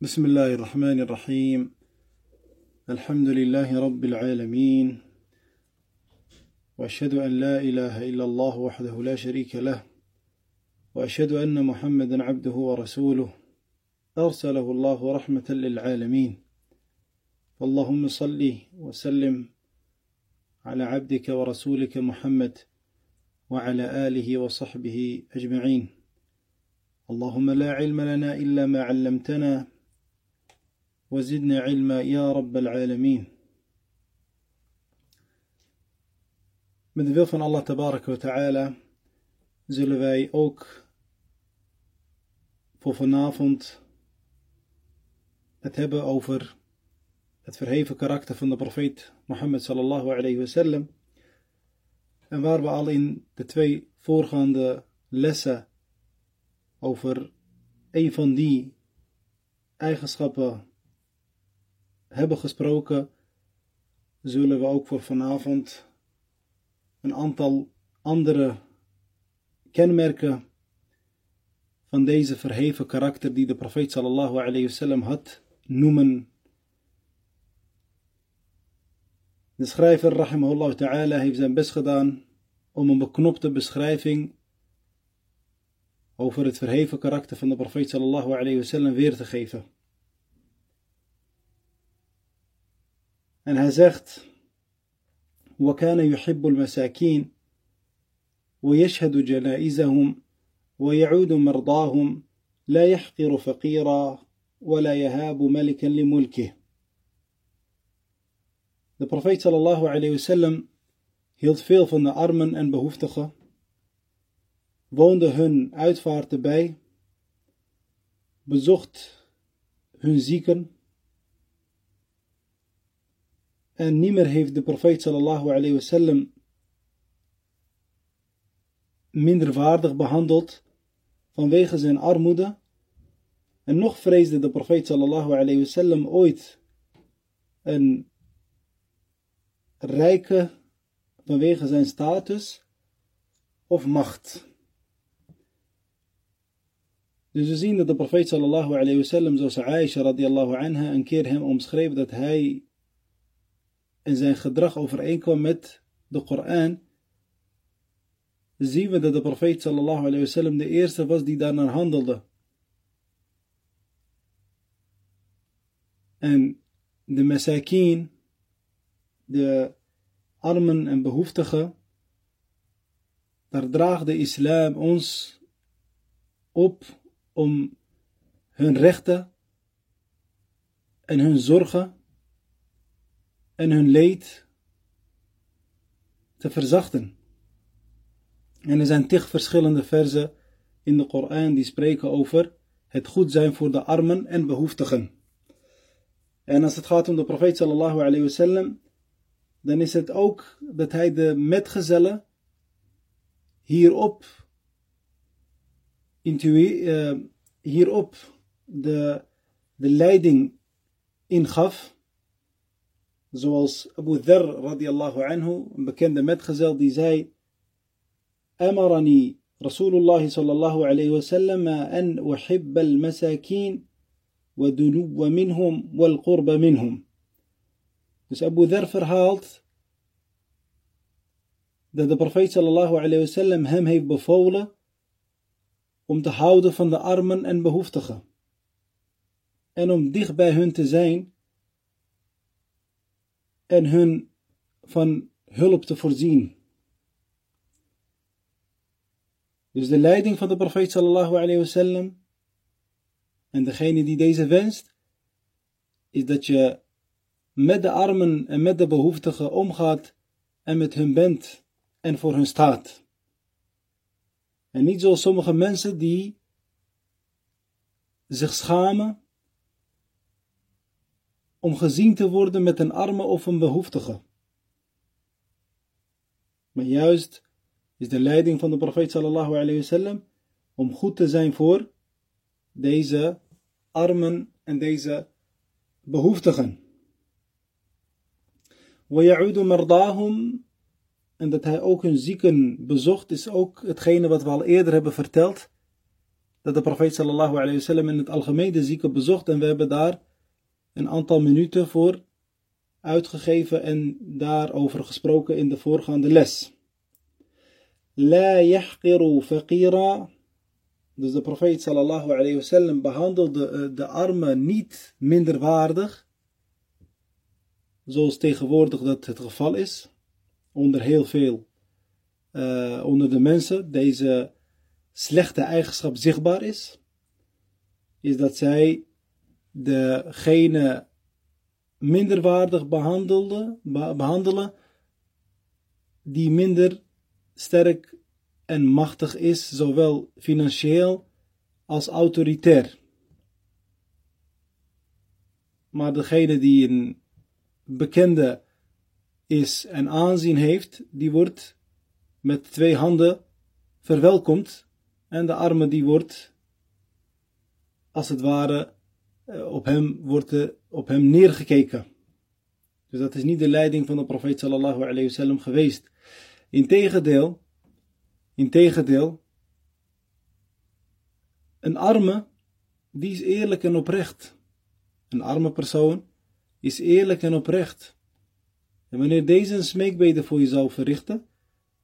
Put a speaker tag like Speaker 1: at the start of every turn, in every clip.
Speaker 1: بسم الله الرحمن الرحيم الحمد لله رب العالمين وأشهد أن لا إله إلا الله وحده لا شريك له وأشهد أن محمدا عبده ورسوله أرسله الله رحمة للعالمين اللهم صل وسلم على عبدك ورسولك محمد وعلى آله وصحبه أجمعين اللهم لا علم لنا إلا ما علمتنا وزدنا علما يا رب العالمين Met de wil van Allah tabaraka wa ta'ala zullen wij ook voor vanavond het hebben over het verheven karakter van de profeet Mohammed sallallahu alayhi wa sallam. En waar we al in de twee voorgaande lessen over een van die eigenschappen hebben gesproken, zullen we ook voor vanavond een aantal andere kenmerken van deze verheven karakter die de profeet sallallahu alayhi wasallam had noemen. De schrijver rahimahullah ta'ala heeft zijn best gedaan om een beknopte beschrijving over het verheven karakter van de profeet sallallahu alayhi wasallam weer te geven. En hij zegt وكان يحب المساكين ويشهد جنائزهم ويعود مرضاهم لا يحقر فقيرا ولا يهاب ملكا لملكه De profeet sallallahu alayhi wasallam hield veel van de armen en behoeftigen, woonde hun uitvaarten bij, bezocht hun zieken en nimmer heeft de profeet sallallahu alayhi wasallam minderwaardig behandeld vanwege zijn armoede. En nog vreesde de profeet sallallahu alayhi wasallam ooit een rijke vanwege zijn status of macht. Dus we zien dat de profeet sallallahu alayhi wasallam zoals Aisha radiallahu anha een keer hem omschreef dat hij en zijn gedrag overeenkwam met de Koran, zien we dat de profeet sallallahu wasallam de eerste was die daarnaar handelde. En de masakin, de armen en behoeftigen, daar draagt de islam ons op om hun rechten en hun zorgen en hun leed te verzachten. En er zijn tig verschillende verzen in de Koran die spreken over het goed zijn voor de armen en behoeftigen. En als het gaat om de profeet sallallahu alayhi wasallam, dan is het ook dat hij de metgezellen hierop, uh, hierop de, de leiding ingaf Zoals Abu Dharr radiallahu anhu, een bekende metgezel, die zei: Amarani Rasulullah sallallahu alayhi wa sallam an uhibba al-masakin wa dunuwa minhum wal qurba minhum. Dus Abu Dharr verhaalt dat de profeet sallallahu alayhi wa sallam hem heeft bevolen om te houden van de armen en behoeftigen. En om dicht bij hun te zijn en hun van hulp te voorzien. Dus de leiding van de profeet sallallahu alayhi en degene die deze wenst, is dat je met de armen en met de behoeftigen omgaat en met hun bent en voor hun staat. En niet zoals sommige mensen die zich schamen om gezien te worden met een arme of een behoeftige. Maar juist is de leiding van de profeet sallallahu alayhi wasallam om goed te zijn voor deze armen en deze behoeftigen. En dat hij ook hun zieken bezocht is ook hetgene wat we al eerder hebben verteld. Dat de profeet sallallahu alayhi wasallam in het algemeen de zieken bezocht en we hebben daar een aantal minuten voor uitgegeven en daarover gesproken in de voorgaande les. La yahqiru faqira. Dus de profeet sallallahu alayhi wasallam behandelde eh, de armen niet minderwaardig, zoals tegenwoordig dat het geval is, onder heel veel, uh, onder de mensen, deze slechte eigenschap zichtbaar is, is dat zij degene minderwaardig behandelde, behandelen die minder sterk en machtig is, zowel financieel als autoritair. Maar degene die een bekende is en aanzien heeft, die wordt met twee handen verwelkomd en de arme die wordt als het ware op hem wordt op hem neergekeken. Dus dat is niet de leiding van de profeet sallallahu alayhi wasallam geweest. Integendeel, integendeel, een arme, die is eerlijk en oprecht. Een arme persoon is eerlijk en oprecht. En wanneer deze een smeekbede voor je zou verrichten,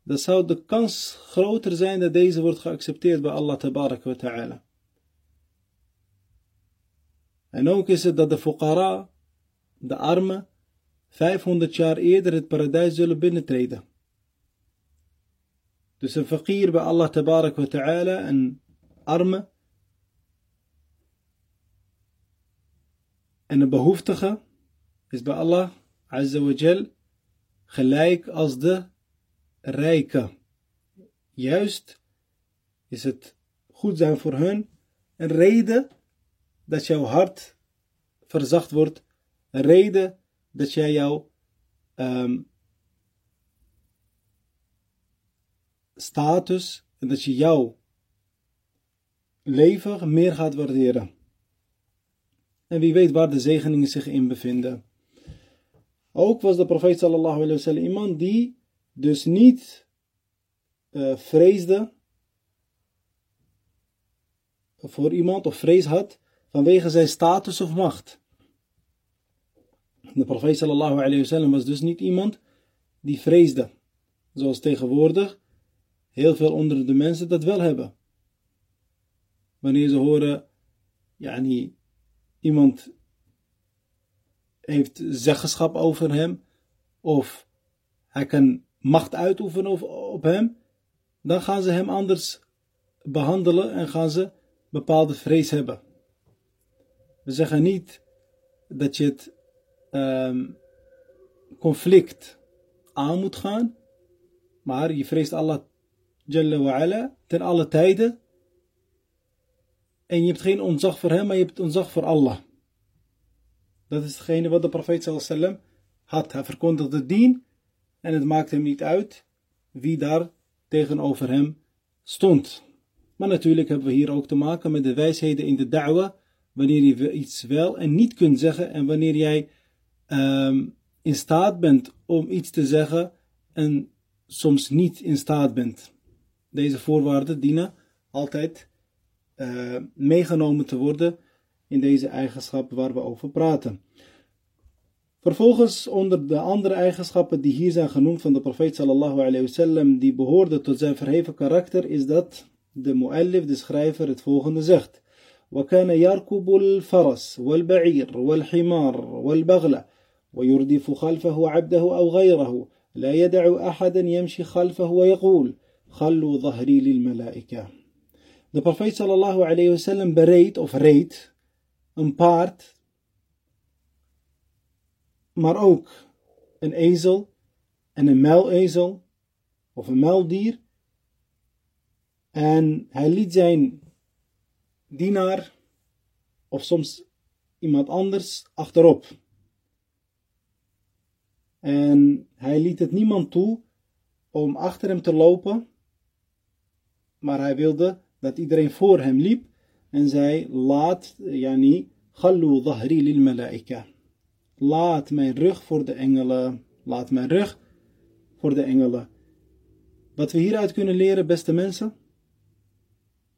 Speaker 1: dan zou de kans groter zijn dat deze wordt geaccepteerd bij Allah ta'ala. En ook is het dat de fuqara, de armen, 500 jaar eerder het paradijs zullen binnentreden. Dus een fakir bij Allah tabarak wa ta'ala, een arme en een behoeftige is bij Allah azza wa jal gelijk als de rijke. Juist is het goed zijn voor hun een reden dat jouw hart verzacht wordt, reden dat jij jouw um, status en dat je jouw leven meer gaat waarderen. En wie weet waar de zegeningen zich in bevinden. Ook was de profeet sallallahu alayhi wa sallam iemand die dus niet uh, vreesde voor iemand of vrees had vanwege zijn status of macht. De profeet sallallahu alayhi wa sallam was dus niet iemand die vreesde, zoals tegenwoordig heel veel onder de mensen dat wel hebben. Wanneer ze horen, yani, iemand heeft zeggenschap over hem, of hij kan macht uitoefenen op hem, dan gaan ze hem anders behandelen en gaan ze bepaalde vrees hebben. We zeggen niet dat je het um, conflict aan moet gaan, maar je vreest Allah Jalla wa ala, ten alle tijden. En je hebt geen ontzag voor hem, maar je hebt ontzag voor Allah. Dat is hetgene wat de profeet sallam had. Hij verkondigde dien en het maakt hem niet uit wie daar tegenover hem stond. Maar natuurlijk hebben we hier ook te maken met de wijsheden in de da'wa wanneer je iets wel en niet kunt zeggen en wanneer jij um, in staat bent om iets te zeggen en soms niet in staat bent. Deze voorwaarden dienen altijd uh, meegenomen te worden in deze eigenschappen waar we over praten. Vervolgens onder de andere eigenschappen die hier zijn genoemd van de profeet sallallahu alayhi wasallam die behoorden tot zijn verheven karakter is dat de muallif, de schrijver, het volgende zegt. وكان يركب الفرس والبعير والحمار والبغلة ويردف خلفه عبده أو غيره. لا يدع أحدا يمشي خلفه ويقول خلوا ظهري للملائكة. The Prophet صلى الله عليه وسلم بريت of rate in part maar ook een ezel en een muilezel of een muildier en hij liet zijn dienaar of soms iemand anders achterop. En hij liet het niemand toe om achter hem te lopen, maar hij wilde dat iedereen voor hem liep en zei: Laat, yani, khallu dhahri lil malaika. Laat mijn rug voor de engelen. Laat mijn rug voor de engelen. Wat we hieruit kunnen leren, beste mensen,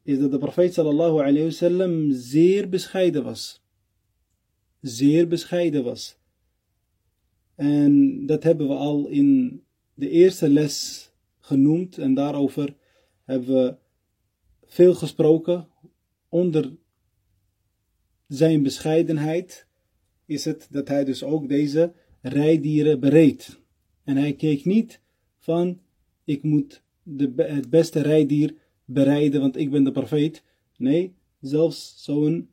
Speaker 1: is dat de profeet sallallahu alayhi wasallam zeer bescheiden was. Zeer bescheiden was. En dat hebben we al in de eerste les genoemd en daarover hebben we veel gesproken. Onder zijn bescheidenheid is het dat hij dus ook deze rijdieren bereed. En hij keek niet van ik moet de, het beste rijdier bereiden, want ik ben de profeet. Nee, zelfs zo'n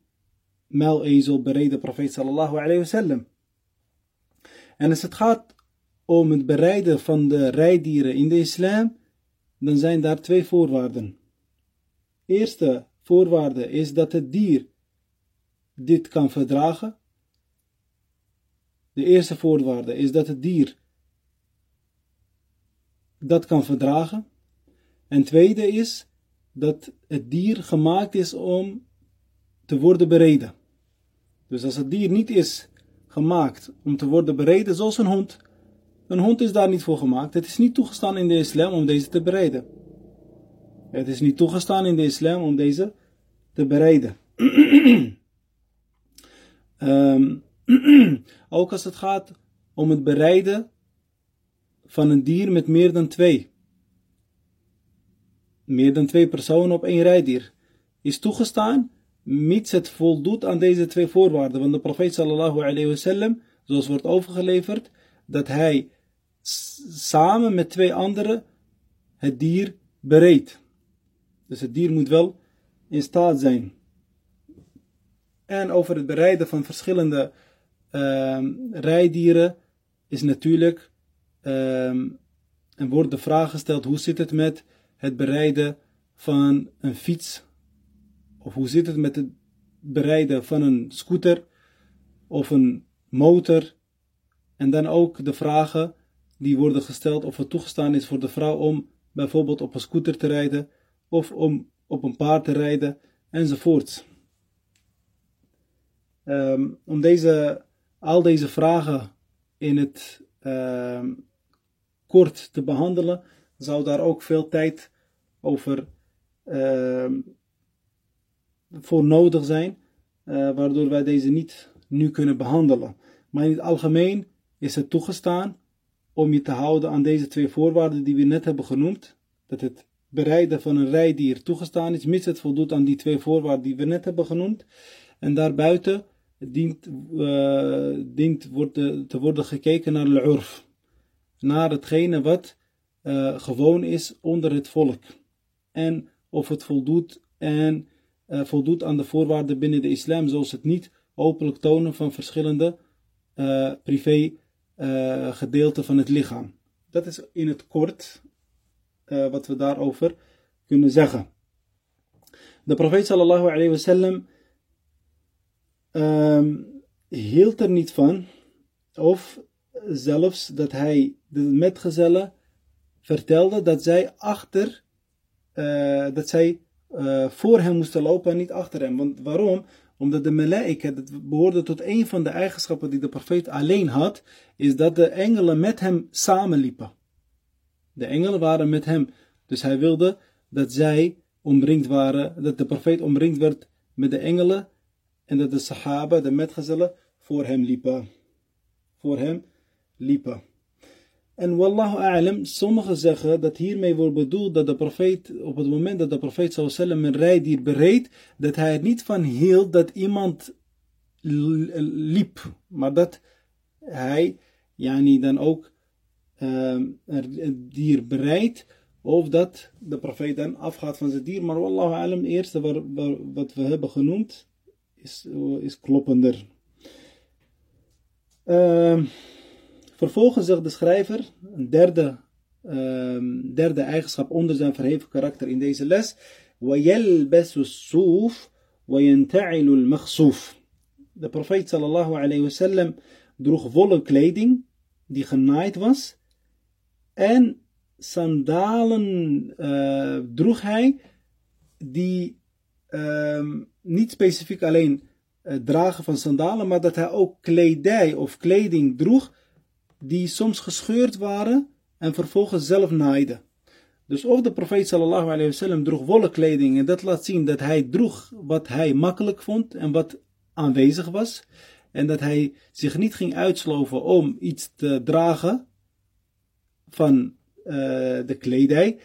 Speaker 1: muilezel bereid de profeet sallallahu alayhi wasallam. En als het gaat om het bereiden van de rijdieren in de islam, dan zijn daar twee voorwaarden. Eerste voorwaarde is dat het dier dit kan verdragen. De eerste voorwaarde is dat het dier dat kan verdragen. En tweede is dat het dier gemaakt is om te worden bereden. Dus als het dier niet is gemaakt om te worden bereden, zoals een hond. Een hond is daar niet voor gemaakt. Het is niet toegestaan in de islam om deze te bereiden. Het is niet toegestaan in de islam om deze te bereiden. um, ook als het gaat om het bereiden van een dier met meer dan twee. Meer dan twee personen op één rijdier. Is toegestaan, mits het voldoet aan deze twee voorwaarden. Want de profeet sallallahu alayhi wasallam, zoals wordt overgeleverd, dat hij samen met twee anderen het dier bereed. Dus het dier moet wel in staat zijn. En over het bereiden van verschillende uh, rijdieren is natuurlijk um, en wordt de vraag gesteld: hoe zit het met het bereiden van een fiets? Of hoe zit het met het bereiden van een scooter of een motor? En dan ook de vragen die worden gesteld of het toegestaan is voor de vrouw om bijvoorbeeld op een scooter te rijden of om op een paard te rijden enzovoorts. Um, om deze, al deze vragen in het um, kort te behandelen, zou daar ook veel tijd over uh, voor nodig zijn, uh, waardoor wij deze niet nu kunnen behandelen. Maar in het algemeen is het toegestaan om je te houden aan deze twee voorwaarden die we net hebben genoemd. Dat het bereiden van een rijdier toegestaan is, mits het voldoet aan die twee voorwaarden die we net hebben genoemd. En daarbuiten dient, uh, dient wordt, te worden gekeken naar de urf naar hetgene wat uh, gewoon is onder het volk. En of het voldoet, en, uh, voldoet aan de voorwaarden binnen de islam, zoals het niet openlijk tonen van verschillende uh, privé gedeelten van het lichaam. Dat is in het kort wat we daarover kunnen zeggen. De profeet sallallahu alayhi wasallam um, hield er niet van of zelfs dat hij de metgezellen vertelde dat zij achter, uh, dat zij uh, voor hem moesten lopen en niet achter hem. Want waarom? Omdat de malaika, dat behoorde tot een van de eigenschappen die de profeet alleen had, is dat de engelen met hem samenliepen. De engelen waren met hem. Dus hij wilde dat zij omringd waren, dat de profeet omringd werd met de engelen en dat de sahaba, de metgezellen, voor hem liepen. Voor hem liepen. En wallahu a'lam, sommigen zeggen dat hiermee wordt bedoeld dat de profeet, op het moment dat de profeet sallam een rijdier bereed, dat hij er niet van hield dat iemand liep, maar dat hij, yani dan ook uh, het dier bereidt, of dat de profeet dan afgaat van zijn dier. Maar wallahu a'lam, het eerste wat we hebben genoemd, is, is kloppender. Uh, Vervolgens zegt de schrijver, een derde, um, derde eigenschap onder zijn verheven karakter in deze les. وَيَلْبَسُ الصُّوفِ وَيَنْتَعِلُ الْمَخْصُوفِ De profeet sallallahu alayhi wasallam droeg wollen kleding die genaaid was. En sandalen uh, droeg hij die uh, niet specifiek alleen uh, dragen van sandalen, maar dat hij ook kledij of kleding droeg die soms gescheurd waren en vervolgens zelf naaiden. Dus of de profeet sallallahu alayhi wasallam droeg wollen kleding en dat laat zien dat hij droeg wat hij makkelijk vond en wat aanwezig was. En dat hij zich niet ging uitsloven om iets te dragen van uh, de kledij.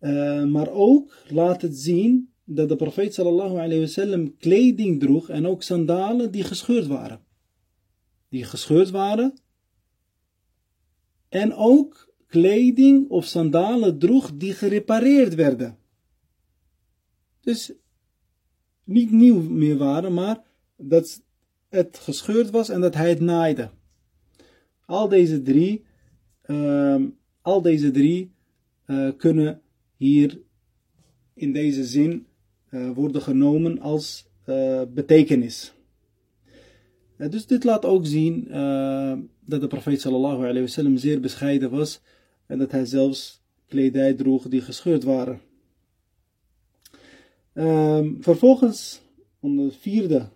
Speaker 1: Uh, maar ook laat het zien dat de profeet sallallahu alayhi wasallam kleding droeg en ook sandalen die gescheurd waren. Die gescheurd waren. En ook kleding of sandalen droeg die gerepareerd werden. Dus niet nieuw meer waren, maar dat het gescheurd was en dat hij het naaide. Al deze drie, uh, al deze drie uh, kunnen hier in deze zin uh, worden genomen als uh, betekenis. dus dit laat ook zien dat de profeet sallallahu alayhi wasallam zeer bescheiden was en dat hij zelfs kledij droeg die gescheurd waren. Um, vervolgens, onder de vierde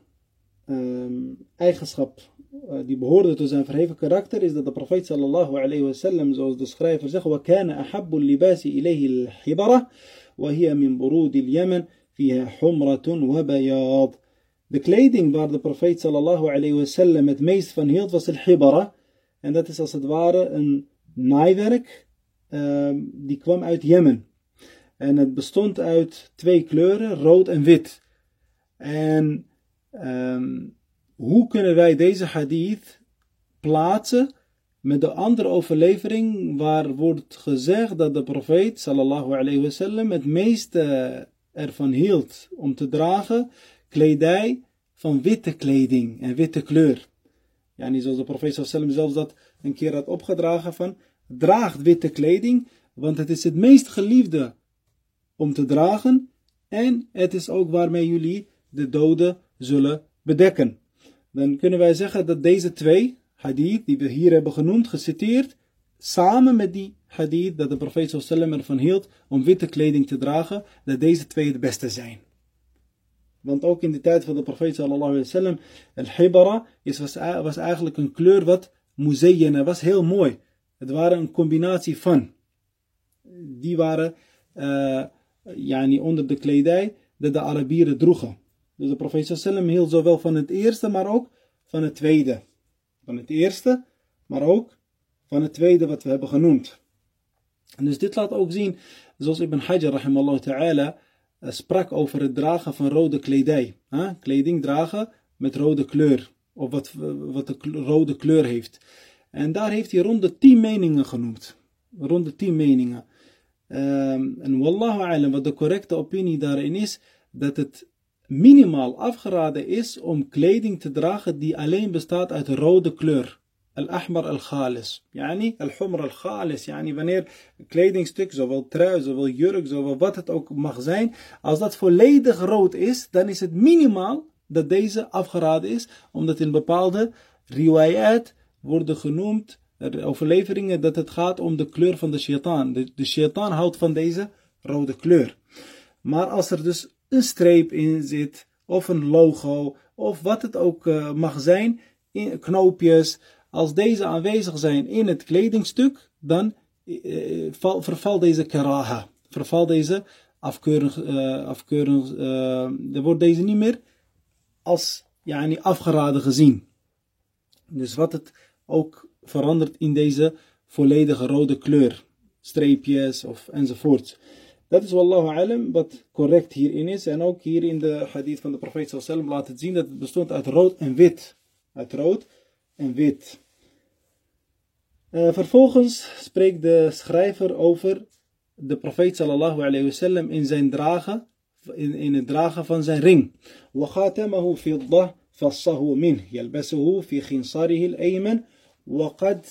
Speaker 1: um, eigenschap uh, die behoorde tot zijn verheven karakter, is dat de profeet sallallahu alayhi wasallam, zoals de schrijver zegt, وَكَانَ أَحَبُّ اللِّبَاسِ إِلَيْهِ الْحِبَرَةِ وَهِيَ مِنْ بُرُودِ الْيَمَنِ فِيهَا حُمْرَةٌ وَبَيَاض De kleding waar de profeet sallallahu alayhi wasallam het meest van hield was al-hibara. en dat is als het ware een naaiwerk um, die kwam uit Jemen. En het bestond uit twee kleuren, rood en wit. En um, hoe kunnen wij deze hadith plaatsen met de andere overlevering waar wordt gezegd dat de profeet sallallahu alayhi wasallam het meeste ervan hield om te dragen kledij van witte kleding en witte kleur. Ja, niet zoals de profeet wasallam zelfs dat een keer had opgedragen van draagt witte kleding, want het is het meest geliefde om te dragen en het is ook waarmee jullie de doden zullen bedekken. Dan kunnen wij zeggen dat deze twee hadith die we hier hebben genoemd, geciteerd, samen met die hadith dat de profeet sallam ervan hield om witte kleding te dragen, dat deze twee het beste zijn. Want ook in de tijd van de profeet sallallahu alaihi wasallam, al-hibara was, was eigenlijk een kleur wat muzayyana was heel mooi. Het waren een combinatie van. Die waren uh, yani onder de kledij dat de Arabieren droegen. Dus de profeet sallam hield zowel van het eerste, maar ook van het tweede. Van het eerste, maar ook van het tweede wat we hebben genoemd. En dus dit laat ook zien, zoals Ibn Hajar rahimallahu ta'ala sprak over het dragen van rode kledij. Kleding dragen met rode kleur. Of wat, wat de rode kleur heeft. En daar heeft hij rond de 10 meningen genoemd. Rond de 10 meningen. Um, en wallahu alam, wat de correcte opinie daarin is, dat het minimaal afgeraden is om kleding te dragen die alleen bestaat uit rode kleur. Al-ahmar al-khalis. Yani, al-humr al-khalis. Yani, wanneer een kledingstuk, zowel trui, zowel jurk, zowel wat het ook mag zijn, als dat volledig rood is, dan is het minimaal dat deze afgeraden is, omdat in bepaalde riwayat worden genoemd, overleveringen, dat het gaat om de kleur van de shaitaan. De, de shaitaan houdt van deze rode kleur. Maar als er dus een streep in zit, of een logo, of wat het ook uh, mag zijn, in, knoopjes, als deze aanwezig zijn in het kledingstuk, dan uh, val, vervalt deze karaha, vervalt deze afkeuring, uh, afkeuring dan wordt deze niet meer als niet afgeraden gezien. Dus wat het ook verandert in deze volledige rode kleur. Streepjes of enzovoort. Dat is wallahu alam wat correct hierin is. En ook hier in de hadith van de profeet sallam laat het zien dat het bestond uit rood en wit. Uit rood en wit. Uh, vervolgens spreekt de schrijver over de profeet sallallahu alayhi wasallam in zijn dragen, in, in het dragen van zijn ring. وخاتمه فضة فصه منه يلبسه في خنصره الأيمن وقد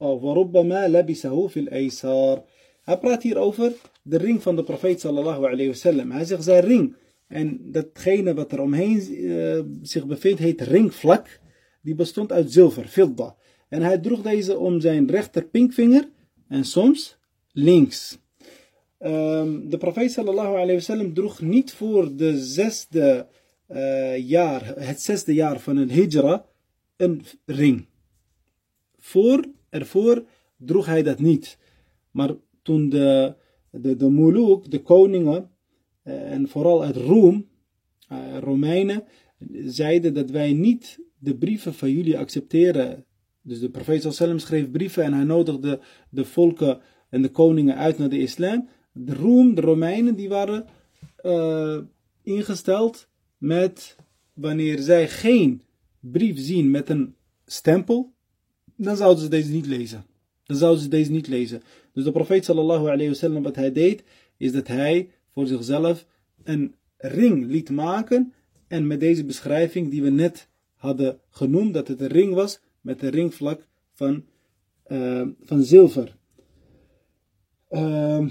Speaker 1: وربما لبسه في الأيسار Hij praat hier over de ring van de profeet sallallahu alayhi wasallam. Hij zegt zijn ring. En datgene wat er omheen uh, zich bevindt heet ringvlak. Die bestond uit zilver, filda. En hij droeg deze om zijn rechter pinkvinger en soms links. Um, de profeet sallallahu alayhi droeg niet voor de zesde uh, jaar, het zesde jaar van een hijra, een ring. Voor, ervoor droeg hij dat niet. Maar toen de de, de muluk, de koningen, en vooral uit Roem, Romeinen, zeiden dat wij niet de brieven van jullie accepteren. Dus de profeet sallam schreef brieven en hij nodigde de volken en de koningen uit naar de islam. De Roem, de Romeinen, die waren uh, ingesteld met wanneer zij geen brief zien met een stempel, dan zouden ze deze niet lezen. Dan zouden ze deze niet lezen. Dus de profeet sallallahu alayhi wasallam, wat hij deed, is dat hij voor zichzelf een ring liet maken. En met deze beschrijving die we net hadden genoemd, dat het een ring was met een ringvlak van, uh, van zilver. Uh,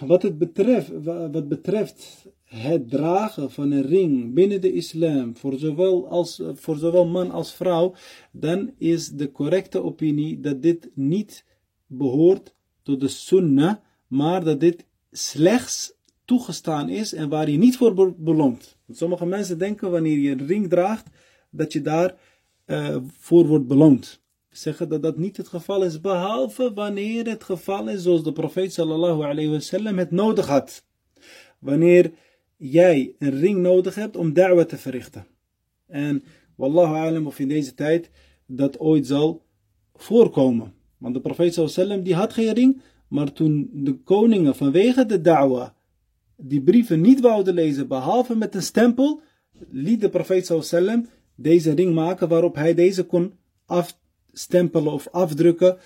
Speaker 1: wat, het betreft, wat betreft het dragen van een ring binnen de islam, voor zowel, als, voor zowel man als vrouw, dan is de correcte opinie dat dit niet behoort tot de sunnah, maar dat dit slechts toegestaan is en waar je niet voor beloont. Sommige mensen denken wanneer je een ring draagt, dat je daar uh, voor wordt beloond. Zeggen dat dat niet het geval is, behalve wanneer het geval is zoals de profeet sallallahu alayhi wasallam het nodig had. Wanneer jij een ring nodig hebt om da'wa te verrichten. En wallahu alam of in deze tijd dat ooit zal voorkomen. Want de profeet sallam die had geen ring, maar toen de koningen vanwege de da'wa die brieven niet wouden lezen behalve met een stempel, liet de profeet sallam deze ring maken waarop hij deze kon afstempelen of afdrukken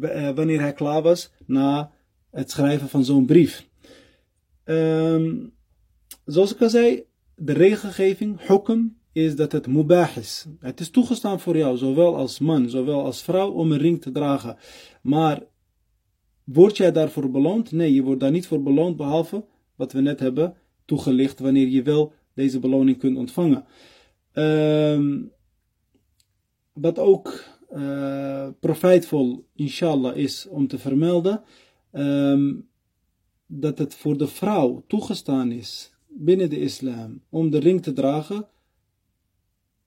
Speaker 1: eh, wanneer hij klaar was na het schrijven van zo'n brief. Um, Zoals ik al zei, de regelgeving, hukum, is dat het mubah is. Het is toegestaan voor jou, zowel als man, zowel als vrouw, om een ring te dragen. Maar word jij daarvoor beloond? Nee, je wordt daar niet voor beloond, behalve wat we net hebben toegelicht, wanneer je wel deze beloning kunt ontvangen. Um, wat ook uh, profijtvol, inshallah, is om te vermelden, um, dat het voor de vrouw toegestaan is binnen de islam om de ring te dragen,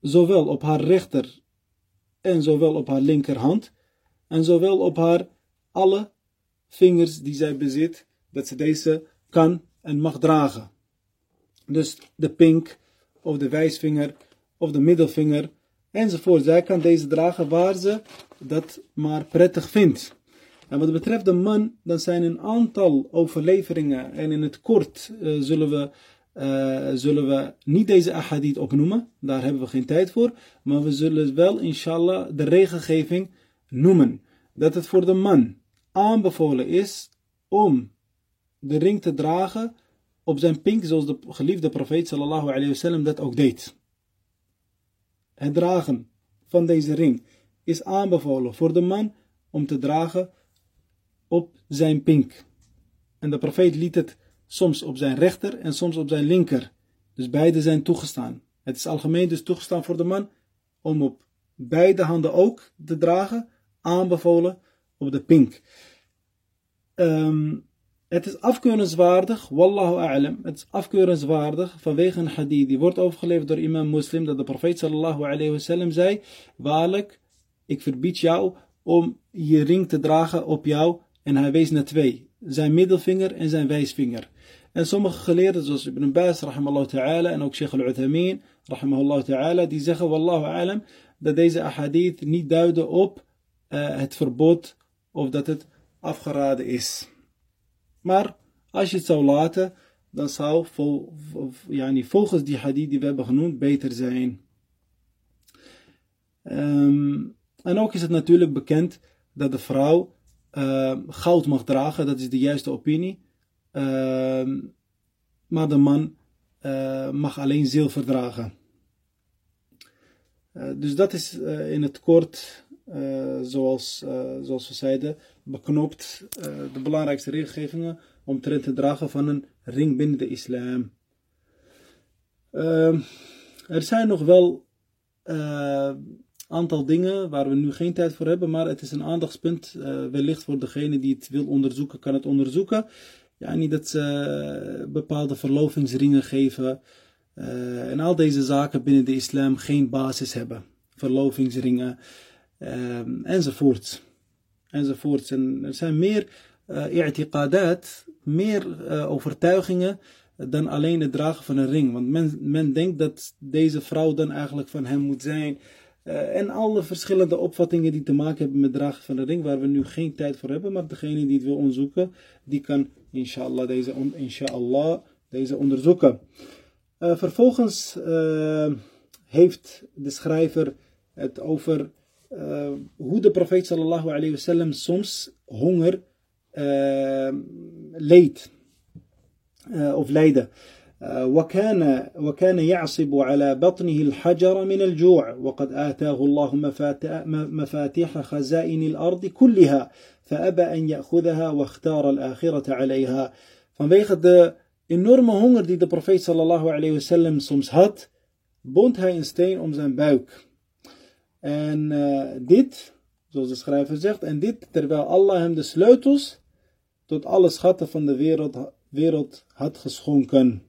Speaker 1: zowel op haar rechter en zowel op haar linkerhand, en zowel op haar alle vingers die zij bezit, dat ze deze kan en mag dragen. Dus de pink, of de wijsvinger, of de middelvinger, enzovoort. Zij kan deze dragen waar ze dat maar prettig vindt. En wat betreft de man, dan zijn een aantal overleveringen, en in het kort uh, zullen we uh, zullen we niet deze ahadith opnoemen. Daar hebben we geen tijd voor. Maar we zullen wel inshallah de regelgeving noemen. Dat het voor de man aanbevolen is om de ring te dragen op zijn pink zoals de geliefde profeet sallallahu alayhi wasallam dat ook deed. Het dragen van deze ring is aanbevolen voor de man om te dragen op zijn pink. En de profeet liet het soms op zijn rechter en soms op zijn linker. Dus beide zijn toegestaan. Het is algemeen dus toegestaan voor de man om op beide handen ook te dragen, aanbevolen op de pink. Um, het is afkeurenswaardig, wallahu a'lam, het is afkeurenswaardig vanwege een hadith. Die wordt overgeleverd door imam Muslim dat de profeet sallallahu alayhi wasallam zei, waarlijk, ik verbied jou om je ring te dragen op jou. En hij wees naar twee, zijn middelvinger en zijn wijsvinger. En sommige geleerden, zoals Ibn Bas, rahimallahu ta'ala, en ook Sheikh al-Uthamin, rahimahullah ta'ala, die zeggen, wallahu alam, dat deze ahadith niet duiden op uh, het verbod of dat het afgeraden is. Maar als je het zou laten, dan zou volgens die hadith die we hebben genoemd beter zijn. Um, en ook is het natuurlijk bekend dat de vrouw uh, goud mag dragen, dat is de juiste opinie. Ehm, maar de man uh, mag alleen zilver dragen. Uh, dus dat is in het kort, zoals, zoals we zeiden, beknopt de belangrijkste regelgevingen omtrent het dragen van een ring binnen de islam. Ehm, er zijn nog wel aantal dingen waar we nu geen tijd voor hebben, maar het is een aandachtspunt. wellicht voor degene die het wil onderzoeken, kan het onderzoeken ja, niet dat ze bepaalde verlovingsringen geven. En al deze zaken binnen de islam geen basis hebben. Verlovingsringen uh, enzovoort. enzovoort. En er zijn meer i'tiqadat, meer uh, overtuigingen dan alleen het dragen van een ring. Want men, men denkt dat deze vrouw dan eigenlijk van hem moet zijn. Uh, en alle verschillende opvattingen die te maken hebben met dragen van een ring, waar we nu geen tijd voor hebben. Maar degene die het wil onderzoeken, die kan inshallah deze, inshallah, deze onderzoeken. Vervolgens heeft de schrijver het over hoe de profeet sallallahu alayhi wasallam soms honger leed. of lijden. وكان وكان يعصب على بطنه الحجر من الجوع وقد آتاه الله مفاتيح خزائن الأرض كلها فأبى أن يأخذها واختار الآخرة عليها vanwege de enorme honger die de profeet sallallahu alayhi wasallam soms had bond hij een steen om zijn buik en uh, dit zoals de schrijver zegt en dit terwijl Allah hem de sleutels tot alle schatten van de wereld, wereld had geschonken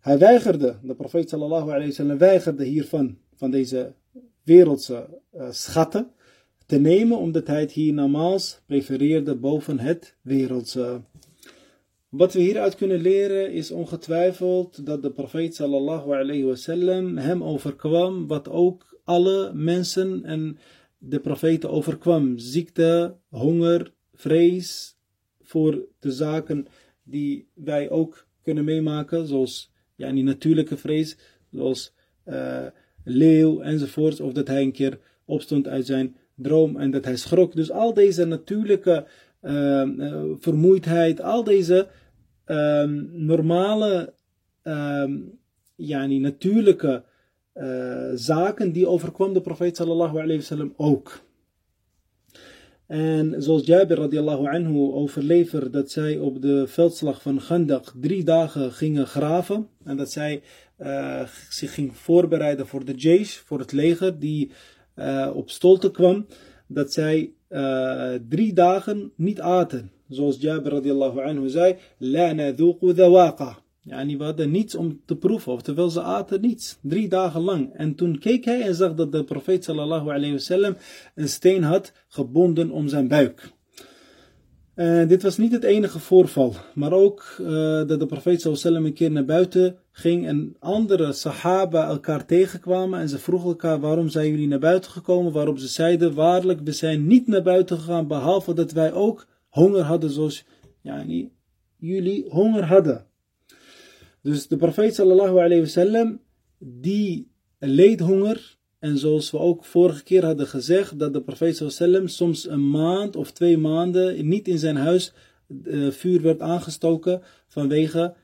Speaker 1: hij weigerde, de profeet sallallahu alayhi wasallam weigerde hiervan, van deze wereldse uh, schatten, te nemen, omdat hij het hiernamaals prefereerde boven het wereldse. Wat we hieruit kunnen leren is ongetwijfeld dat de profeet sallallahu alayhi wasallam hem overkwam, wat ook alle mensen en de profeten overkwam. Ziekte, honger, vrees voor de zaken die wij ook kunnen meemaken, zoals ja, die natuurlijke vrees, zoals uh, leeuw enzovoorts, of dat hij een keer opstond uit zijn droom en dat hij schrok. Dus al deze natuurlijke uh, uh, vermoeidheid, al deze ehm, normale, um, yani, natuurlijke zaken, die overkwam de profeet sallallahu alayhi wasallam ook. En zoals Jabir radiallahu anhu overlevert dat zij op de veldslag van Gandaq drie dagen gingen graven. En dat zij uh, zich ging voorbereiden voor de jaysh, voor het leger die uh, op stolte kwam. Dat zij drie dagen niet aten. Zoals Jabir radiallahu anhu zei, La nadhuqu dhawaqa. Yani we hadden niets om te proeven, oftewel ze aten niets, drie dagen lang. En toen keek hij en zag dat de profeet sallallahu alayhi wasallam een steen had gebonden om zijn buik. En dit was niet het enige voorval, maar ook uh, dat de profeet sallallahu een keer naar buiten ging en andere sahaba elkaar tegenkwamen en ze vroegen elkaar waarom zijn jullie naar buiten gekomen, waarop ze zeiden waarlijk we zijn niet naar buiten gegaan behalve dat wij ook honger hadden zoals yani, jullie honger hadden. Dus de profeet sallallahu alayhi wasallam, die leed honger. En zoals we ook vorige keer hadden gezegd, dat de profeet sallallahu soms een maand of twee maanden niet in zijn huis uh, vuur werd aangestoken vanwege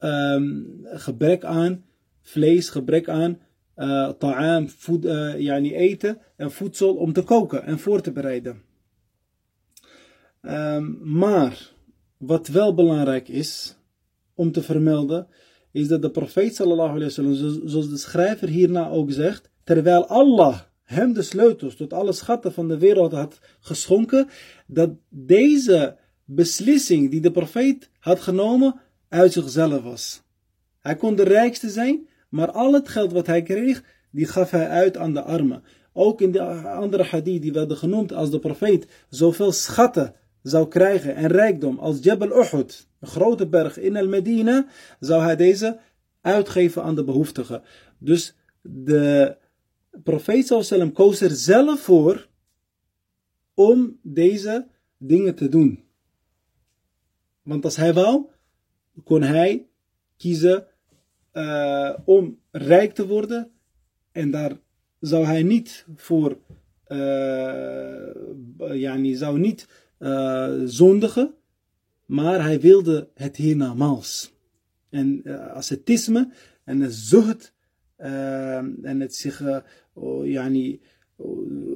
Speaker 1: um, gebrek aan vlees, gebrek aan uh, ta'am, uh, yani eten en voedsel om te koken en voor te bereiden. Um, maar wat wel belangrijk is, om te vermelden, is dat de profeet sallallahu zoals de schrijver hierna ook zegt, terwijl Allah hem de sleutels tot alle schatten van de wereld had geschonken, dat deze beslissing die de profeet had genomen uit zichzelf was. Hij kon de rijkste zijn, maar al het geld wat hij kreeg, die gaf hij uit aan de armen. Ook in de andere hadith die werden genoemd als de profeet zoveel schatten zou krijgen en rijkdom als Jabal Uhud, een grote berg in Al-Medina, zou hij deze uitgeven aan de behoeftigen. Dus de profeet sallam koos er zelf voor om deze dingen te doen. Want als hij wou, kon hij kiezen uh, om rijk te worden en daar zou hij niet voor, uh, yani, zou niet uh, zondigen, maar hij wilde het hiernamaals. En uh, ascetisme en het zucht uh, en het zich uh,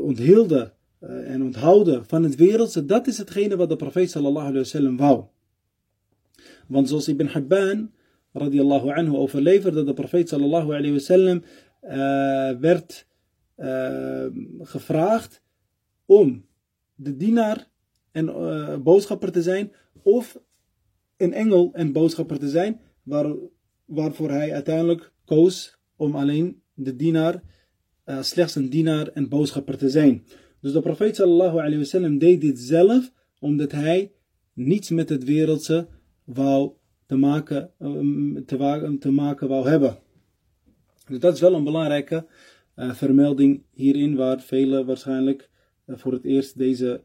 Speaker 1: onthielden en onthouden van het wereldse, dat is hetgene wat de profeet sallallahu alayhi wasallam wou. Want zoals Ibn Hibban radiallahu anhu overleverde, de profeet sallallahu alayhi wasallam werd gevraagd om de dienaar en uh, boodschapper te zijn, of een engel en boodschapper te zijn, waar, waarvoor hij uiteindelijk koos om alleen de dienaar, uh, slechts een dienaar en boodschapper te zijn. Dus de profeet sallallahu alayhi wasallam deed dit zelf, omdat hij niets met het wereldse wou te maken, te, te maken wou hebben. Dus dat is wel een belangrijke uh, vermelding hierin, waar velen waarschijnlijk voor het eerst deze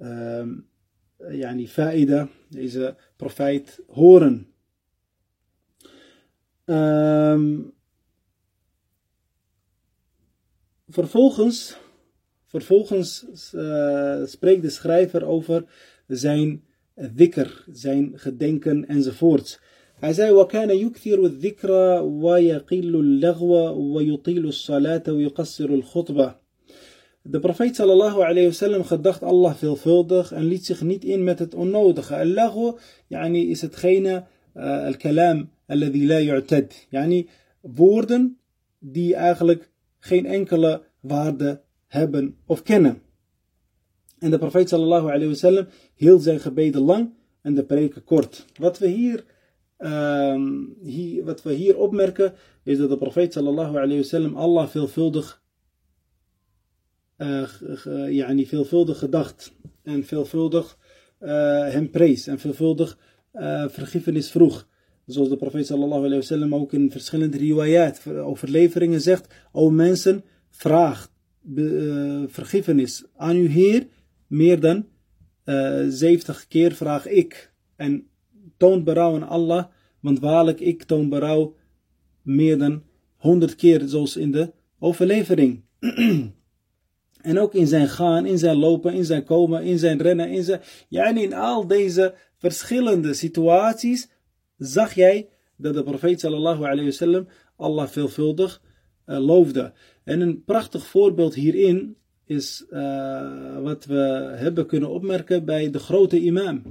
Speaker 1: uh, yani faida, deze profijt horen. Um, vervolgens vervolgens uh, spreekt de schrijver over zijn dhikr, zijn gedenken enzovoort. Hij zei: وكان يكثر الذكر ويقل اللغو ويطيل الصلاة ويقصر الخطبة. De profeet sallallahu alayhi wasallam gedacht Allah veelvuldig en liet zich niet in met het onnodige. Al-laghu yani is hetgene, uh, al-kalam alladhi la yu'tad. Yani woorden die eigenlijk geen enkele waarde hebben of kennen. En de profeet sallallahu alayhi wasallam hield zijn gebeden lang en de preken kort. Wat we hier, uh, hier, wat we hier opmerken is dat de profeet sallallahu alayhi wasallam Allah veelvuldig, yani veelvuldig gedacht en veelvuldig uh, hem prees en veelvuldig uh, vergiffenis vroeg. Zoals de profeet sallallahu alayhi wasallam ook in verschillende riwayat, overleveringen zegt, o mensen, vraag vergiffenis aan uw Heer, meer dan uh, eh, 70 keer vraag ik. En toon berouw aan Allah, want waarlijk ik toon berouw meer dan 100 keer, zoals in de overlevering. en ook in zijn gaan, in zijn lopen, in zijn komen, in zijn rennen, in zijn... Ja, en in al deze verschillende situaties zag jij dat de profeet sallallahu alayhi wasallam Allah veelvuldig uh, loofde. En een prachtig voorbeeld hierin is uh, wat we hebben kunnen opmerken bij de grote imam.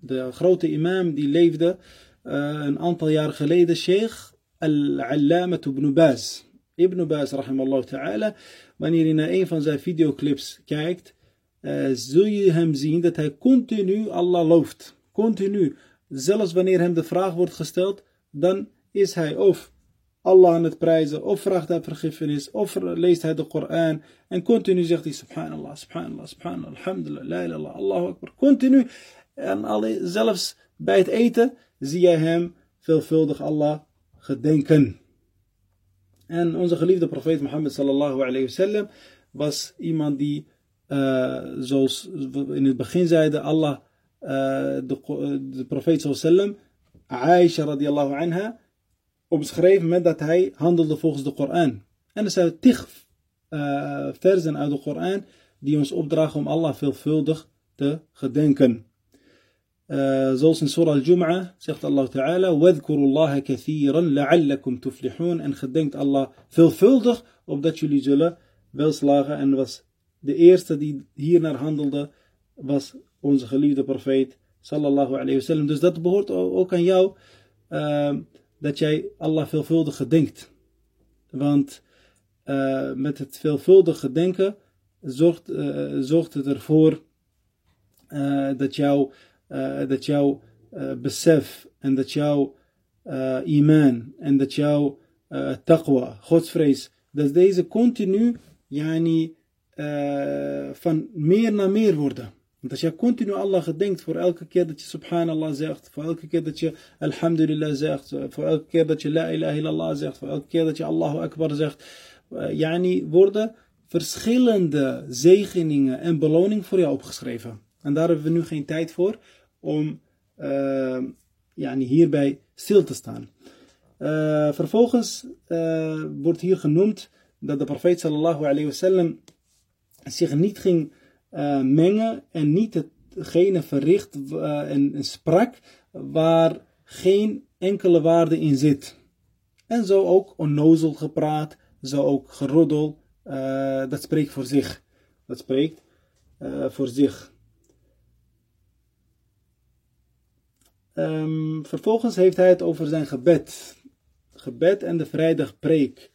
Speaker 1: De grote imam die leefde uh, een aantal jaar geleden, Sheikh Al-Allamat ibn Baz. Ibn Baz, rahimallahu. Wanneer je naar een van zijn videoclips kijkt, uh, zul je hem zien dat hij continu Allah looft. Continu. Zelfs wanneer hem de vraag wordt gesteld, dan is hij of Allah aan het prijzen, of vraagt hij vergiffenis, of leest hij de Koran. En continu zegt hij subhanallah, subhanallah, subhanallah, alhamdulillah, la ilaha Allahu akbar. Continu. En zelfs bij het eten zie je hem veelvuldig Allah gedenken. En onze geliefde profeet Mohammed sallallahu alayhi was iemand die, uh, zoals we in het begin zeiden, Allah, uh, de, de profeet sallallahu Aisha anha, omschreven met dat hij handelde volgens de Koran. En er zijn tig uh, versen uit de Koran die ons opdragen om Allah veelvuldig te gedenken. Eh, zoals in Surah Al-Jum'a zegt Allah Ta'ala: Wadkurullah kathiran la'allakum tuflihun. En gedenkt Allah veelvuldig, opdat jullie zullen welslagen. En was de eerste die hiernaar handelde, was onze geliefde profeet sallallahu alayhi wasallam. Dus dat behoort ook aan jou, ehm, dat jij Allah veelvuldig gedenkt. Want eh, met het veelvuldig gedenken zorgt, eh, zorgt het ervoor dat jouw uh, dat jouw jou, besef en dat jouw iman en dat jouw taqwa, godsvrees, dat deze continu yani, van meer naar meer worden. Als je continu Allah gedenkt voor elke keer dat je subhanallah zegt, voor elke keer dat je alhamdulillah zegt, voor elke keer dat je la ilaha illallah zegt, voor elke keer dat je Allahu Akbar zegt, yani worden verschillende zegeningen en beloning voor jou opgeschreven. En daar hebben we nu geen tijd voor om uh, yani hierbij stil te staan. Uh, vervolgens uh, wordt hier genoemd dat de profeet sallallahu alayhi wasallam zich niet ging uh, mengen en niet hetgene verricht en, en, sprak waar geen enkele waarde in zit. En zo ook onnozel gepraat, zo ook geroddel, dat spreekt voor zich. Dat spreekt voor zich. Um, vervolgens heeft hij het over zijn gebed. Gebed en de vrijdagpreek.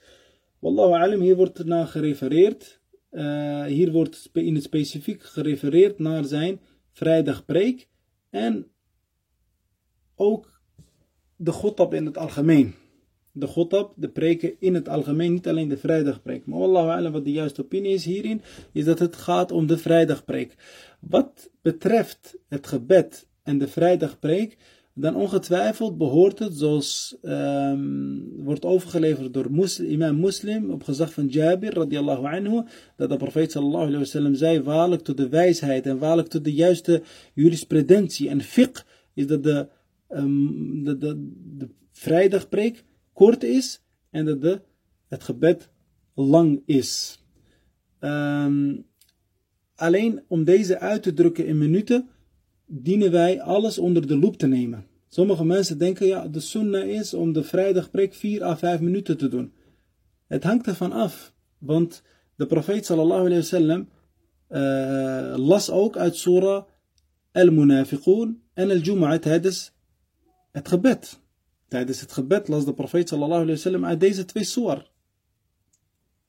Speaker 1: Wallahu alam, hier wordt naar gerefereerd uh, hier wordt in het specifiek gerefereerd naar zijn vrijdagpreek en ook de godtab in het algemeen. De godtab, de preken in het algemeen, niet alleen de vrijdagpreek. Maar Allah wat de juiste opinie is hierin, is dat het gaat om de vrijdagpreek. Wat betreft het gebed en de vrijdagpreek, dan ongetwijfeld behoort het, zoals um, wordt overgeleverd door muslim, imam Muslim, op gezag van Jabir radiallahu anhu, dat de profeet sallallahu alayhi wasallam zei, waarlijk tot de wijsheid en waarlijk tot de juiste jurisprudentie en fiqh, is dat de, um, de, de, de vrijdagpreek kort is en dat de, het gebed lang is. Um, alleen om deze uit te drukken in minuten, dienen wij alles onder de loep te nemen. Sommige mensen denken, ja, de sunnah is om de vrijdagpreek 4 à 5 minuten te doen. Het hangt ervan af, want de profeet sallallahu alayhi wasallam uh, las ook uit surah Al-Munafiqun en Al-Jumu'ah tijdens het gebed. Tijdens het gebed las de profeet sallallahu alayhi wasallam uit deze twee surah.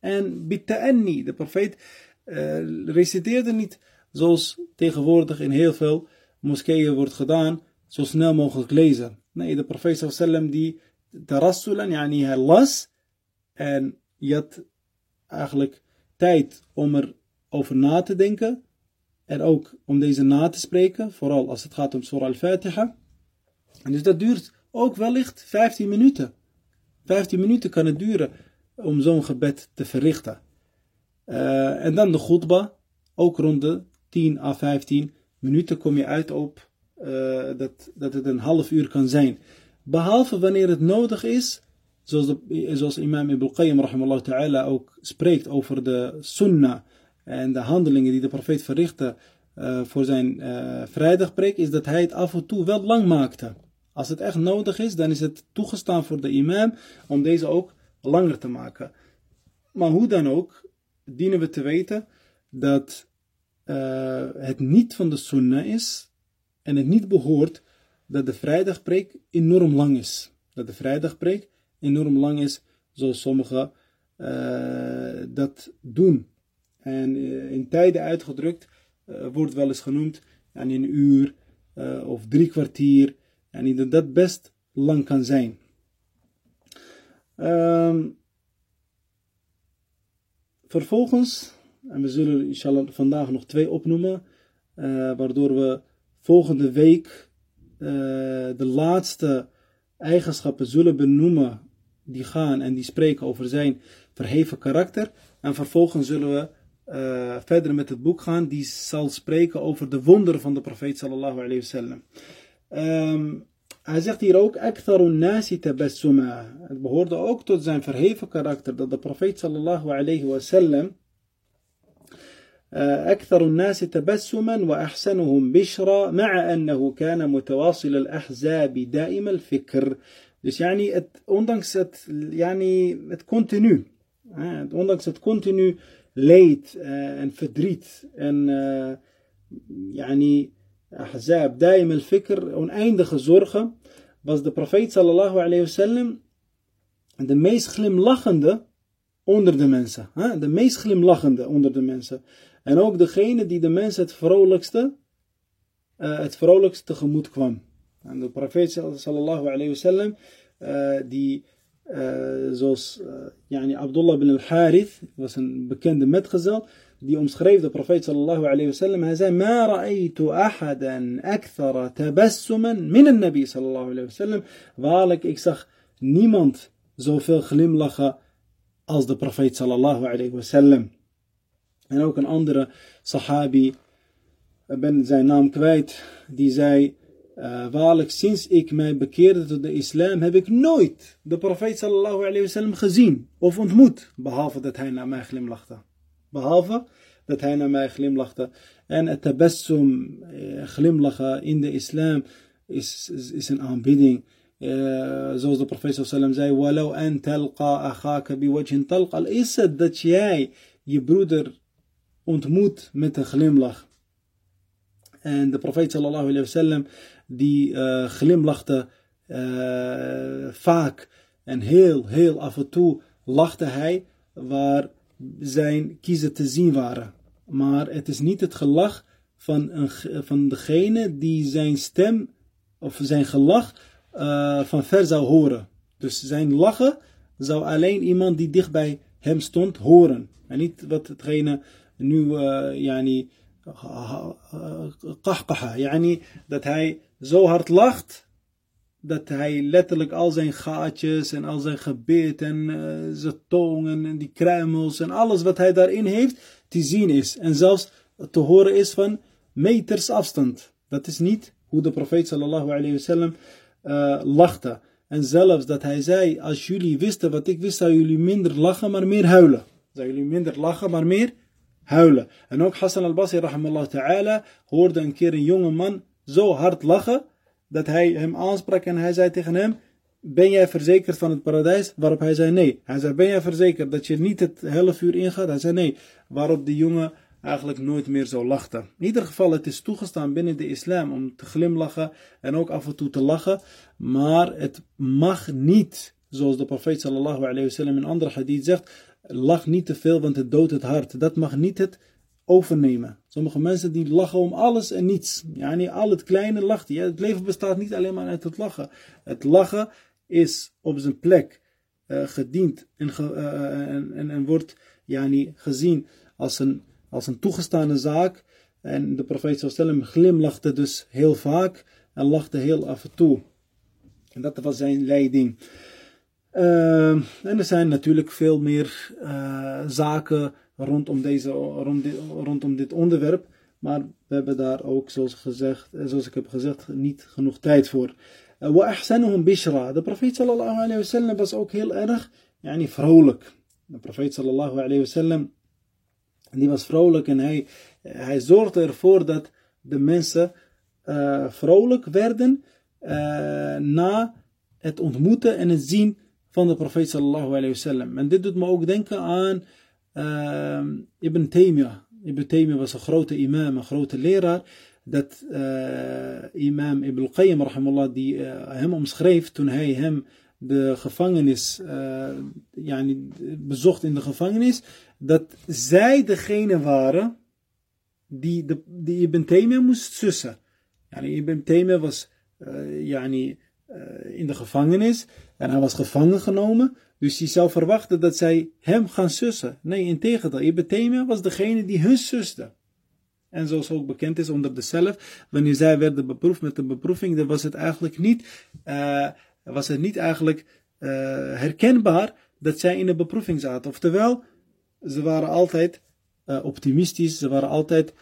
Speaker 1: En bitta'anni, de profeet uh, reciteerde niet zoals tegenwoordig in heel veel moskeeën wordt gedaan, zo snel mogelijk lezen. Nee, de profeet sallam die tarassulan, yani hij las en je had eigenlijk tijd om er over na te denken en ook om deze na te spreken, vooral als het gaat om Surah al-Fatiha. En dus dat duurt ook wellicht 15 minuten. 15 minuten kan het duren om zo'n gebed te verrichten. Uh, en dan de khutbah, ook rond de 10 à 15 minuten kom je uit op uh, dat, dat het een half uur kan zijn. Behalve wanneer het nodig is, zoals, de, zoals imam Ibn Qayyim rahimallahu ta'ala ook spreekt over de sunnah en de handelingen die de profeet verrichtte uh, voor zijn uh, vrijdagpreek, is dat hij het af en toe wel lang maakte. Als het echt nodig is, dan is het toegestaan voor de imam om deze ook langer te maken. Maar hoe dan ook, dienen we te weten dat uh, het niet van de sunnah is en het niet behoort dat de vrijdagpreek enorm lang is. Dat de vrijdagpreek enorm lang is, zoals sommigen uh, dat doen. En uh, in tijden uitgedrukt wordt wel eens genoemd en een uur of drie kwartier. En dat dat best lang kan zijn. Um, vervolgens en we zullen inshallah vandaag nog twee opnoemen, uh, waardoor we volgende week uh, de laatste eigenschappen zullen benoemen die gaan en die spreken over zijn verheven karakter. En vervolgens zullen we uh, verder met het boek gaan, die zal spreken over de wonderen van de profeet sallallahu alayhi wasallam. Um, hij zegt hier ook. Het behoorde ook tot zijn verheven karakter dat de profeet sallallahu alayhi wasallam أكثر الناس تبسما وأحسنهم بشرا مع أنه كان متواصل الأحزاب دائم الفكر Dus yani het, ondanks het, yani het continu, ondanks het continu leed uh, en verdriet en uh, yani ahzab, daim al-fikr, oneindige zorgen, was de profeet sallallahu alayhi wasallam de meest glimlachende onder de mensen. Hè? De meest glimlachende onder de mensen. En ook degene die de mens het vrolijkste, uh, het vrolijkste tegemoet kwam. En de profeet sallallahu alayhi wasallam, uh, die uh, zoals yani Abdullah bin al-Harith, was een bekende metgezel, die omschreef de profeet sallallahu alayhi wasallam. Hij zei, ra'aytu ahadan akthara tabassuman min een nabi sallallahu alayhi wasallam. Waarlijk, ik zag niemand zoveel glimlachen als de profeet sallallahu alayhi wasallam. En ook een andere sahabi, ik ben zijn naam kwijt, die zei, uh, waarlijk sinds ik mij bekeerde tot de islam heb ik nooit de profeet sallallahu alayhi wasallam gezien of ontmoet, behalve dat hij naar mij glimlachte. Behalve dat hij naar mij glimlachte. En het tabassum, uh, glimlachen in de islam, is, is, is een aanbidding. Zoals de profeet sallallahu zei, walau an talqa biwajhin talqa, al is het dat jij je broeder ontmoet met een glimlach. En de profeet sallallahu alayhi wasallam die uh, glimlachte uh, vaak en heel, heel af en toe lachte hij waar zijn kiezen te zien waren. Maar het is niet het gelach van, een, van degene die zijn stem of zijn gelach uh, van ver zou horen. Dus zijn lachen zou alleen iemand die dicht bij hem stond horen. En niet wat hetgene nu uh, yani, qahqaha, yani dat hij zo hard lacht dat hij letterlijk al zijn gaatjes en al zijn gebit en uh, zijn tong en, die kruimels en alles wat hij daarin heeft te zien is. En zelfs te horen is van meters afstand. Dat is niet hoe de profeet sallallahu alayhi wasallam uh, lachte. En zelfs dat hij zei, als jullie wisten wat ik wist, zouden jullie minder lachen, maar meer huilen. Zouden jullie minder lachen, maar meer huilen. En ook Hassan al-Basri, rahimallahu ta'ala, hoorde een keer een jonge man zo hard lachen, dat hij hem aansprak en hij zei tegen hem, ben jij verzekerd van het paradijs? Waarop hij zei nee. Hij zei, ben jij verzekerd dat je niet het half uur ingaat? Hij zei nee. Waarop de jongen eigenlijk nooit meer zo lachte. In ieder geval, het is toegestaan binnen de islam om te glimlachen en ook af en toe te lachen. Maar het mag niet, zoals de profeet sallallahu alayhi wasallam in andere hadith zegt, lach niet te veel, want het doodt het hart. Dat mag niet het overnemen. Sommige mensen die lachen om alles en niets. Ja, niet al het kleine lacht. Ja, het leven bestaat niet alleen maar uit het lachen. Het lachen is op zijn plek uh, gediend en, ge, uh, en, en, en, wordt ja, niet gezien als een, als een toegestane zaak. En de profeet sallam glimlachte dus heel vaak en lachte heel af en toe. En dat was zijn leiding. Uh, en er zijn natuurlijk veel meer zaken rondom, deze, rond dit, rondom dit onderwerp. Maar we hebben daar ook, zoals, gezegd, zoals ik heb gezegd, niet genoeg tijd voor. وأحسنهم bishra. De profeet sallallahu alayhi wa sallam was ook heel erg yani, vrolijk. De profeet sallallahu alayhi wa sallam die was vrolijk en hij, hij zorgde ervoor dat de mensen uh, vrolijk werden uh, na het ontmoeten en het zien van de profeet sallallahu alayhi wa sallam. En dit doet me ook denken aan uh, Ibn Taymiyyah. Ibn Taymiyyah was een grote imam, een grote leraar. Dat uh, imam Ibn Qayyim rahimullah, die uh, hem omschreef toen hij hem de gevangenis uh, yani, bezocht in de gevangenis. Dat zij degene waren die, de, die Ibn Taymiyyah moest sussen. Yani, Ibn Taymiyyah was yani, in de gevangenis en hij was gevangen genomen. Dus je zou verwachten dat zij hem gaan sussen. Nee, in tegendeel. Ibn was degene die hun suste. En zoals ook bekend is onder de zelf, wanneer zij werden beproefd met de beproeving, dan was het eigenlijk niet, uh, was het niet eigenlijk uh, herkenbaar dat zij in de beproeving zaten. Oftewel, ze waren altijd uh, optimistisch, ze waren altijd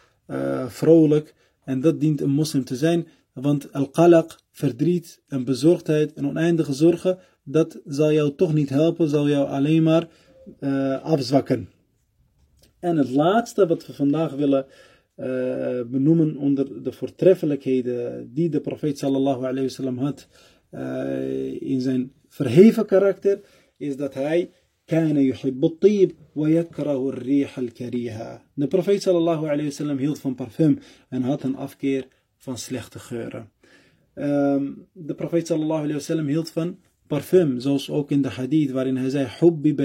Speaker 1: vrolijk. En dat dient een moslim te zijn, want al-qalaq, verdriet en bezorgdheid en oneindige zorgen, dat zal jou toch niet helpen, zal jou alleen maar uh, afzwakken. En het laatste wat we vandaag willen uh, benoemen onder de voortreffelijkheden die de profeet sallallahu alayhi wasallam had uh, in zijn verheven karakter, is dat hij كان يحب الطيب ويكره الريح الكريهة. De profeet sallallahu alayhi wasallam hield van parfum en had een afkeer van slechte geuren. Um, de profeet sallallahu alayhi wasallam hield van parfum, zoals ook in de hadith waarin hij zei, Hubbiba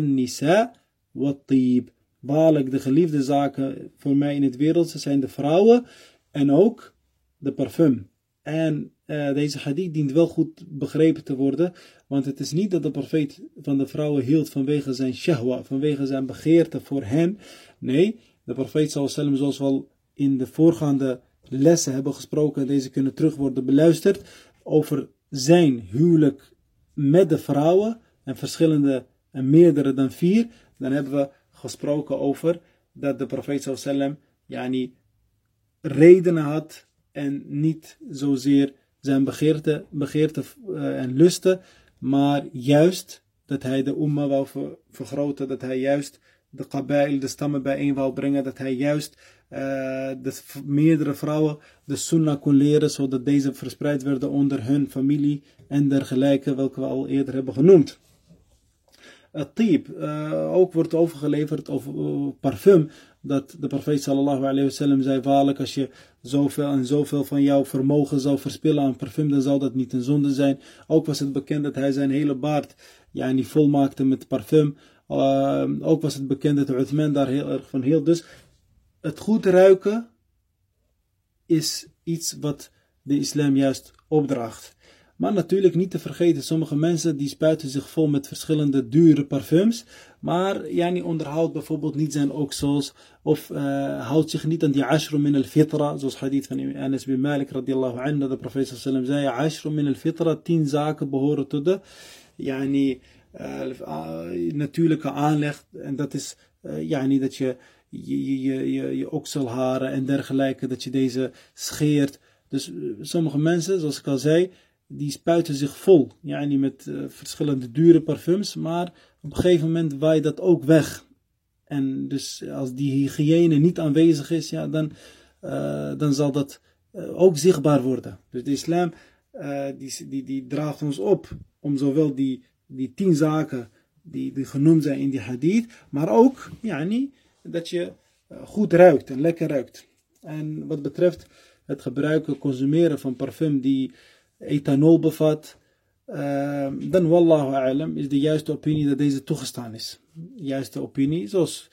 Speaker 1: nisa wa tib. De geliefde zaken voor mij in het wereldse zijn de vrouwen en ook de parfum. En uh, deze hadith dient wel goed begrepen te worden, want het is niet dat de profeet van de vrouwen hield vanwege zijn shahwa, vanwege zijn begeerte voor hen. Nee, de profeet sallam, zoals we al in de voorgaande lessen hebben gesproken, deze kunnen terug worden beluisterd, over zijn huwelijk met de vrouwen, en verschillende en meerdere dan vier, dan hebben we gesproken over dat de profeet sallam yani, redenen had en niet zozeer zijn begeerte, begeerte uh, en lusten, maar juist dat hij de umma wou vergroten, dat hij juist de qabail, de stammen bijeen wou brengen, dat hij juist uh, de meerdere vrouwen de sunnah kon leren, zodat deze verspreid werden onder hun familie en dergelijke, welke we al eerder hebben genoemd. Het type, uh, ook wordt overgeleverd over uh, parfum, dat de profeet sallallahu alayhi wasallam zei, waarlijk als je zoveel en zoveel van jouw vermogen zou verspillen aan parfum, dan zal dat niet een zonde zijn. Ook was het bekend dat hij zijn hele baard ja, niet volmaakte met parfum. Ook was het bekend dat Uthman daar heel erg van hield. Dus het goed ruiken is iets wat de islam juist opdraagt. Maar natuurlijk niet te vergeten, sommige mensen die spuiten zich vol met verschillende dure parfums. Maar yani onderhoudt bijvoorbeeld niet zijn oksels. Of uh, houdt zich niet aan die ashru min al-fitra. Zoals hadith van Anas bin Malik radiallahu anhu. De profeet sallam zei, ashru min al-fitra. Tien zaken behoren tot de yani, uh, natuurlijke aanleg. En dat is uh, yani, dat je je, je, je, je okselharen en dergelijke, dat je deze scheert. Dus sommige mensen, zoals ik al zei, die spuiten zich vol. Ja, niet met uh, verschillende dure parfums, maar op een gegeven moment waait dat ook weg. En dus als die hygiëne niet aanwezig is, ja, dan, dan zal dat ook zichtbaar worden. Dus de islam die, die, die draagt ons op om zowel die, die tien zaken die, die genoemd zijn in die hadith, maar ook ja, niet, dat je goed ruikt en lekker ruikt. En wat betreft het gebruiken, consumeren van parfum die ethanol bevat, uh, dan wallahu a'lam is de juiste opinie dat deze toegestaan is. Juiste opinie, zoals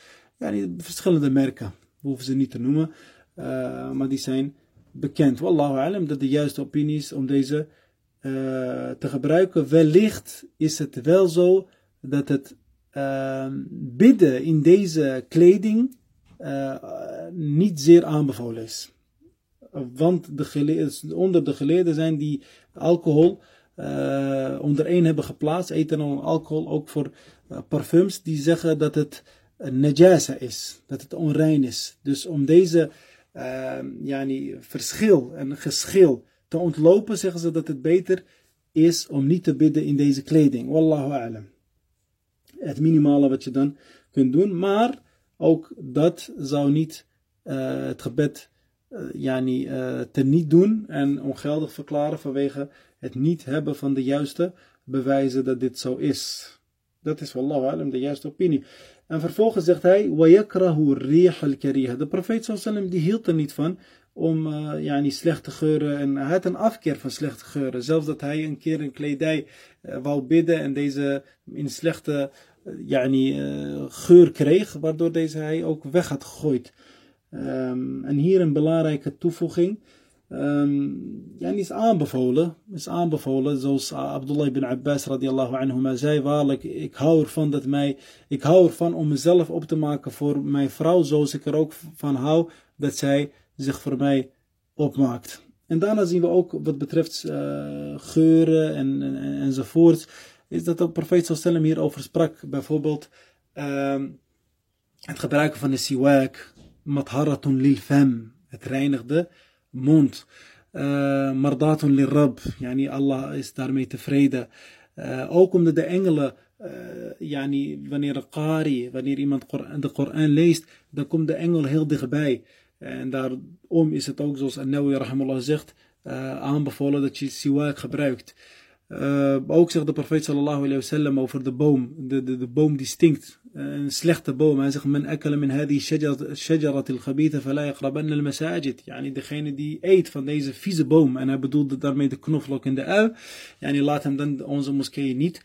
Speaker 1: verschillende merken, hoeven ze niet te noemen, uh, maar die zijn bekend. Wallahu a'lam dat de juiste opinie is om deze uh, te gebruiken. Wellicht is het wel zo dat het ehm, bidden in deze kleding eh, niet zeer aanbevolen is want de onder de geleerden zijn die alcohol uh, onder één hebben geplaatst, ethanol en alcohol, ook voor uh, parfums, die zeggen dat het najasa is, dat het onrein is. Dus om deze uh, yani, verschil en geschil te ontlopen, zeggen ze dat het beter is om niet te bidden in deze kleding. Wallahu a'lam Het minimale wat je dan kunt doen, maar ook dat zou niet het gebed yani, uh, te niet doen en ongeldig verklaren vanwege het niet hebben van de juiste bewijzen dat dit zo is. Dat is wallahu alam de juiste opinie. En vervolgens zegt hij, وَيَكْرَهُ الرِّيحَ الْكَرِيهَ De profeet sallam die hield er niet van om uh, yani, slechte geuren en hij had een afkeer van slechte geuren. Zelfs dat hij een keer een kledij uh, wou bidden en deze in slechte uh, yani, geur kreeg, waardoor deze hij ook weg had gegooid. Um, en hier een belangrijke toevoeging. Um, ja, is aanbevolen, is aanbevolen, zoals Abdullah ibn Abbas radiallahu anhu zei, waarlijk, ik hou ervan dat mij, ik hou ervan om mezelf op te maken voor mijn vrouw, zoals ik er ook van hou, dat zij zich voor mij opmaakt. En daarna zien we ook, wat betreft uh, geuren en, en, enzovoort, is dat de profeet sallam hierover sprak, bijvoorbeeld um, het gebruiken van de siwak, matharatun lil het reinigde mond. Uh, mardatun lil yani Allah is daarmee tevreden. Uh, ook omdat de engelen, uh, yani wanneer een qari, wanneer iemand de Koran leest, dan komt de engel heel dichtbij. En daarom is het ook zoals An-Nawi zegt, aanbevolen dat je siwak gebruikt. Uh, ook zegt de profeet sallallahu alayhi wa sallam over de boom, de, de, de boom die stinkt. Uh, een slechte boom. Hij zegt, men akala min hadi shajarat al-khabitha fala yaqrabanna al-masajid. Yani degene die eet van deze vieze boom. En hij bedoelde daarmee de knoflook en de ui. Yani laat hem dan onze moskee niet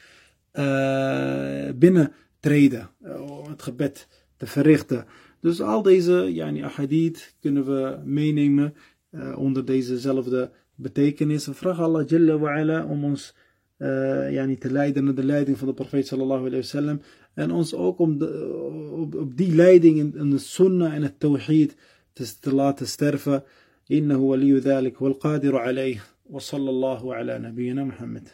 Speaker 1: uh, binnentreden. om het gebed te verrichten. Dus al deze yani, ahadith kunnen we meenemen onder dezezelfde betekenis. We vragen Allah Jalla wa ala om ons uh, yani te leiden naar de leiding van de profeet sallallahu alayhi wa sallam. En ons ook om de, op, op die leiding in, in de sunnah en het tawhid te, te laten sterven. إنه ولي ذلك والقادر عليه وصلى الله على نبينا محمد